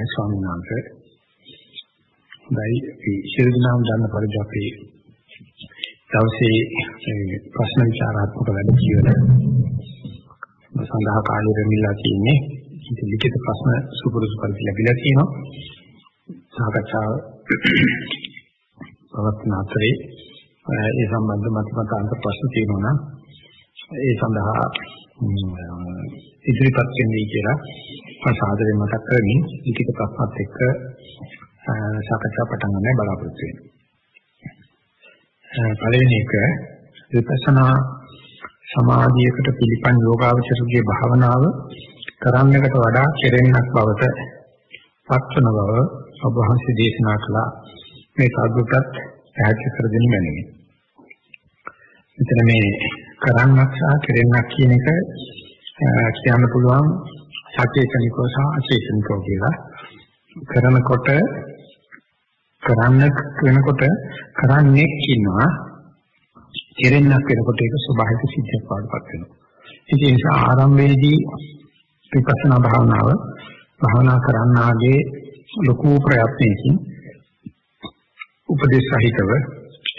අවසරයි ස්වාමීන් වහන්සේ. දැයි මේ ශිරදනාම ගන්න පරිදි අපි දවසේ ප්‍රශ්න විචාරාත්මක වැඩ පිළිවෙල සඳහා කාලය දෙමිලා තියෙන්නේ. ඉතින් ලිඛිත ප්‍රශ්න සුපුරුදු පරිදි ලැබිලා තියෙනවා. සාකච්ඡාව පවත්වන අතරේ ඒ සම්බන්ධ මතමතාන්ත ප්‍රශ්න තියෙනවා නම් ඒ සඳහා ඉදිරිපත් වෙන්නේ කියලා සාදරයෙන් මතක් කරමින් ලිඛිත ප්‍රශ්නත් එක්ක සාකච්ඡා පටන් ගන්න බලාපොරොත්තු වෙනවා. පළවෙනි එක විපස්සනා සමාධියකට පිළිපන් යෝගාවචරයේ භාවනාව කරන්නකට වඩා කෙරෙන්නක් බවට පත්වන බව ඔබ වහන්සේ දේශනා කළා. මේ සාධුකත් පැහැදිලි කර දෙන්න මැනවි. මෙතන මේ කරන්නක් සහ කෙරෙන්නක් කියන එක කියන්න පුළුවන් සචේතනිකව සහ අචේතනිකව කියලා. කරනකොට කරන්න වෙනකොට කරන්නේ ඉන්නවා කෙරෙන්නක් වෙනකොට ඒක ස්වභාවික සිද්ධියක් වඩපත් වෙනවා. ඒ නිසා ආරම්භයේදී විපස්සනා භාවනාව භාවනා කරන්නාගේ ලොකු ප්‍රයත්නයකින් උපදේශ සහිතව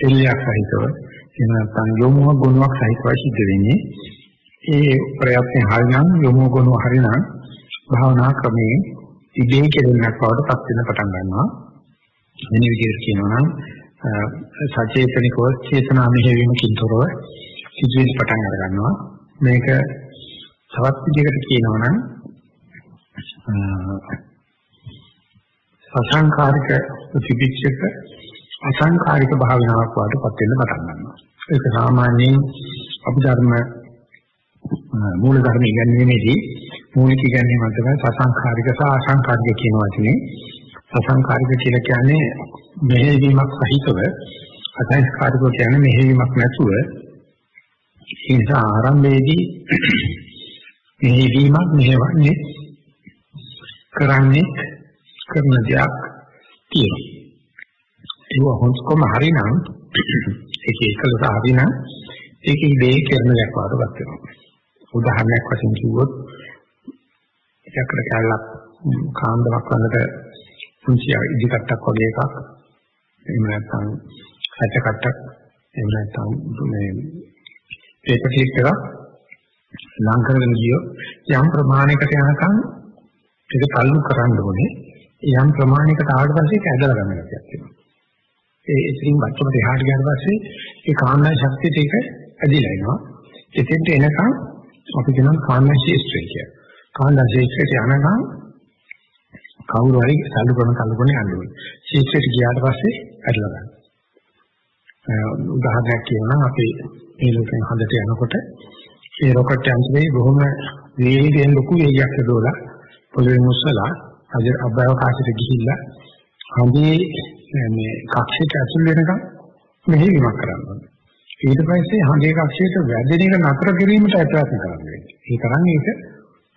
එල්ලයක් සහිතව එහෙම නැත්නම් යොමුව ගුණයක් සහිතව සිද්ධ වෙන්නේ ඒ ප්‍රයත්නේ හරිනම් යොමුව ගුණ හරිනම් භාවනා ක්‍රමයේ ඉබේ කෙරෙන්නක් බවට පත් වෙන පටන් ගන්නවා වෙන විදිහට කියනවා නම් සචේතනිකව චේතනා මෙහෙවීමකින් තොරව සිදුවෙන්න පටන් අර ගන්නවා මේක තවත් විදිහකට කියනවා නම් අසංකාරික ප්‍රතිපිච්චක අසංකාරික භාවනාවක් වඩපත් වෙන්න පටන් ගන්නවා. ඒක සාමාන්‍යයෙන් අභිධර්ම මූල ධර්ම ඉගෙනීමේදී මූලික ඉගෙනීම තමයි සසංකාරික සහ අසංකාරික කියන වචනේ. සසංකාරික කියලා කියන්නේ මෙහෙයවීමක් සහිතව අසංස්කාරික කියන්නේ මෙහෙයවීමක් නැතුව ඒ නිසා ආරම්භයේදී මෙහෙයවීමක් මෙහෙවන්නේ කරන්නේ කරන දෙයක් තියෙනවා. ඒක හොස්කොම හරිනම් ඒක එකලස හරිනම් ඒක ඉබේ කරන දෙයක් වඩපත් වෙනවා. උදාහරණයක් වශයෙන් කිව්වොත් යකඩ කැලක් කාන්දමක් වලට පුංචි ඉදිකටක් වගේ එකක්. එහෙම නැත්නම් හැච කට්ටක්. එහෙම නැත්නම් මේ පේපර් ෂීට් එකක් ලං කරගෙන ගියෝ යම් ප්‍රමාණයකට යනකම් ඒක තල්ලු කරන්න ඕනේ. යම් ප්‍රමාණයකට ආවට පස්සේ ඒක ඇදලා ගන්න ගැතියක් තියෙනවා. ඒ ඉතින් වචන දෙහාට ගියාට පස්සේ ඒ කාණ්ඩ ශක්තියට ඒක ඇදිලා එනවා. එතෙන්ට එනකම් අපි කියනවා කාණ්ඩ ශේෂ්ත්‍රය කියලා. කාණ්ඩ ශේෂ්ත්‍රයට යනකම් කවුරු හරි සල්ලු කරන කල්ලු කරන යන්නේ. ශීක්ෂයට ගියාට පස්සේ ඇදලා ගන්න. උදාහරණයක් කියනවා අපි මේ ලෝකෙන් හදට යනකොට ඒ රොකට් යන්ත්‍රයේ බොහොම වේගයෙන් ලොකු වේගයක් යදවලා පොළවේ මුස්සලා අද අභ්‍යවකාශයට ගිහිල්ලා හඳේ මේ කක්ෂයට ඇතුල් වෙනකම් මෙහෙයුමක් කරනවා. ඊට පස්සේ හඳේ කක්ෂයට වැදෙන එක නතර කිරීමට ප්‍රයත්න කරනවා. ඒ කරන්නේ ඒක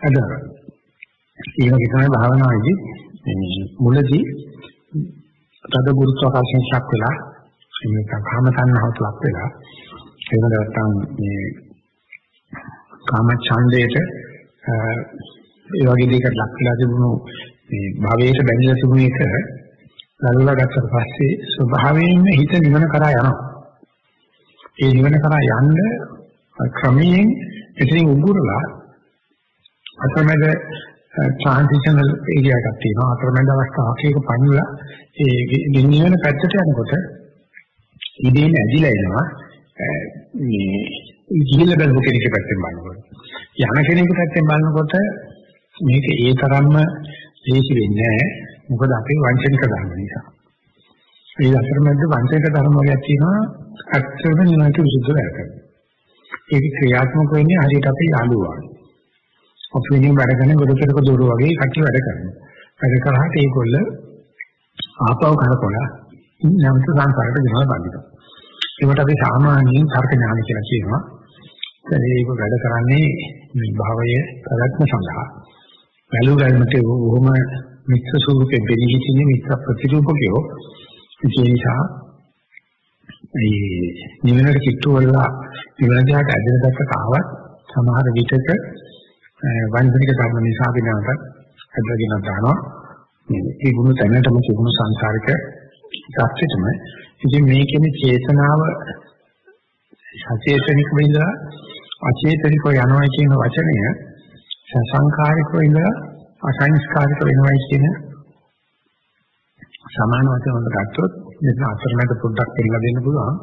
අදහනවා. ඒ වගේ තමයි භාවනාවේදී මුලදී තද ගුරුත්වාකර්ෂණ ශක් වෙලා මේක කාම තණ්හාවට ලක් වෙලා එහෙම නැත්නම් මේ කාම ඡන්දයට ඒ වගේ දෙයකට ලක් වෙලා තිබුණු මේ භවයට බැඳලා තිබුණ එක ලල්ලා ගත්තට පස්සේ ස්වභාවයෙන්ම හිත නිවන කරා යනවා. ඒ නිවන කරා යන්න ක්‍රමයෙන් එතනින් උගුරලා අතරමැද ට්‍රාන්සිෂනල් ඒරියා එකක් තියෙනවා. අතරමැද අවස්ථාවක. ඒක පණුලා ඒ ගෙනියන පැත්තට යනකොට ඉදීන ඇදිලා එනවා මේ ඉහිල බැලුව කෙනෙක් පැත්තෙන් බලනකොට. යන කෙනෙක් පැත්තෙන් බලනකොට මේක ඒ තරම්ම ලේසි වෙන්නේ නැහැ මොකද අපි වංචනික ධර්ම නිසා. ඒ අතරමැද වංචනික ධර්ම වලක් තියෙනවා. අත්‍යවශ්‍ය නිවනට විසුද්ධ වැඩ කරනවා ඒක ක්‍රියාත්මක වෙන්නේ හරියට අපි යාළුවා අපි වෙනින් වැඩ කරන ගොඩතරක දොර වගේ කටි වැඩ කරනවා. වැඩ කරාට ඒගොල්ල ආපව කරකොලා නැවත සංසාරයට ගෙනලා බඳිනවා. ඒකට අපි සාමාන්‍යයෙන් තර්ක ඥාන කියලා කියනවා. ඒක වැඩ කරන්නේ මේ භවය ප්‍රගත්ම සඳහා. වැලු ගන්නට බොහොම මිත්‍ර ස්වරූපේ බෙදී සිටින මිත්‍ර ප්‍රතිරූපකයෝ ඒ නිසා මේ නිවනට කිට්ටු වල නිවන දිහාට ඇදලා දැක්ක කාවත් සමහර විටක වංශනික ධර්ම නිසා අපි නැවත හදගෙන දානවා මේ තිබුණු තැනටම තිබුණු සංසාරික සත්‍යෙටම ඉතින් මේකෙන චේතනාව සචේතනික වෙලා අචේතනික යනවා කියන වචනය සංස්කාරික වෙලා අසංස්කාරික වෙනවා කියන සමාන වචන වලට ගත්තොත් මෙතන අතරමැද පොඩ්ඩක් දෙන්න දෙන්න පුළුවන්.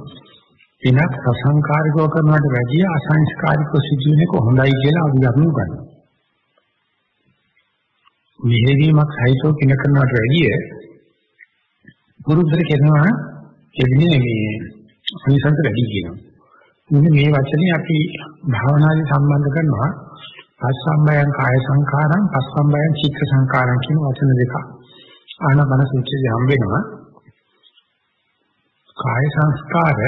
වෙනත් අසංකාරිකව කරනවට වැඩිය අසංස්කාරිකව සිදුවෙන එක හොඳයි කියලා අපි ගන්න උගන්වනවා. මෙහෙවීමක් සහිතව කින කරනවට වැඩිය පුරුද්දට කරනවා එන්නේ මේ අනිසංස වැඩි කියනවා. මෙන්න මේ වචනේ අපි භාවනාවේ සම්බන්ධ කරනවා පස්සම්බයං කාය සංඛාරං පස්සම්බයං චිත්ත සංඛාරං කියන වචන දෙක. ආනපන සූත්‍රයේ හම් වෙනවා. කාය සංස්කාර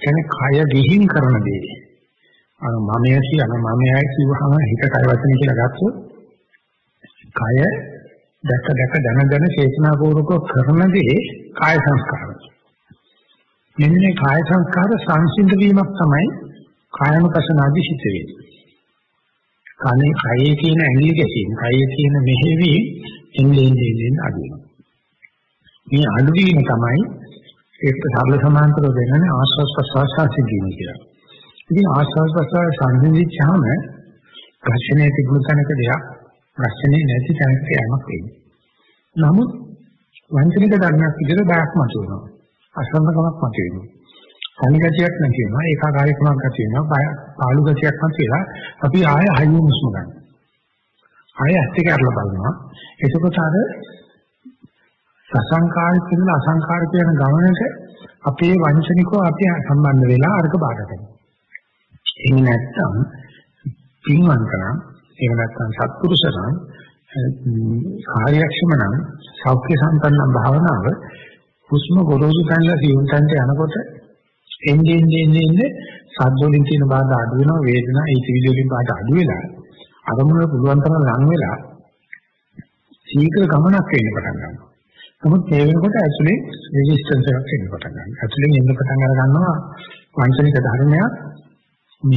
කියන්නේ කය විහිං කරන දේ. අර මමය කියන මමයයි කියවහම හිත කය වචන කියලා ගත්තොත් කය දැක දැක දන දන චේතනාපූර්වක කරන දේ කාය සංස්කාර. මෙන්න මේ කාය සංස්කාර සංසිඳ වීමක් තමයි කායනුපසනාදී සිද්ධ වෙන්නේ. කනේ කයේ තියෙන ඇඟිලි ගැසීම, කයේ තියෙන මෙහෙවි එන්නේ එන්නේ අඩු වෙනවා. මේ අඩු වීම තමයි ඒක සරල සමාන්තරව වෙනනේ ආස්වාස් ප්‍රසවාස සිද්ධිය කියලා. ඉතින් ආස්වාස් ප්‍රසවාස සංසිඳිච්චාම ප්‍රශ්නේ තිබුණ තැනක දෙයක් ප්‍රශ්නේ නැති තැනක යamak වෙන්නේ. නමුත් වංචනික ධර්මයක් විදිහට බයක් මතුවෙනවා. අසන්නකමක් මතුවෙනවා. සංගතියක් නැති වෙනවා ඒකාකාරීකමක් ඇති වෙනවා පාළු ගතියක් නැතිලා අපි ආය හයිය මුස්ම ගන්න. ආය ඇත්ත කරලා බලනවා. එතකොට අර සසංකාරික ඉන්න අසංකාරික යන ගමනට අපේ වංචනිකව අපි සම්බන්ධ වෙලා අරක බාධා කරනවා. එහෙම නැත්නම් පින්වන්තනම් එහෙම නැත්නම් සත්පුරුෂනම් කාර්යක්ෂම නම් සෞඛ්‍ය සම්පන්න භාවනාව හුස්ම ගොරෝසු තැන්ලා සියුම් තැන්ට යනකොට එන්නේ එන්නේ එන්නේ සද්ද වලින් තියෙන බාධා අඩු වෙනවා වේදනා ඒ ත්‍රිවිධ වලින් බාධා අඩු වෙලා අරමුණ පුළුවන් තරම් ලං වෙලා සීඝ්‍ර ගමනක් වෙන්න පටන් ගන්නවා. නමුත් මේ වෙනකොට ඇතුලේ රෙසිස්ටන්ස් එකක් එන්න පටන් ගන්නවා. ඇතුලෙන් එන්න පටන් අර ගන්නවා වංචනික ධර්මයක් මේ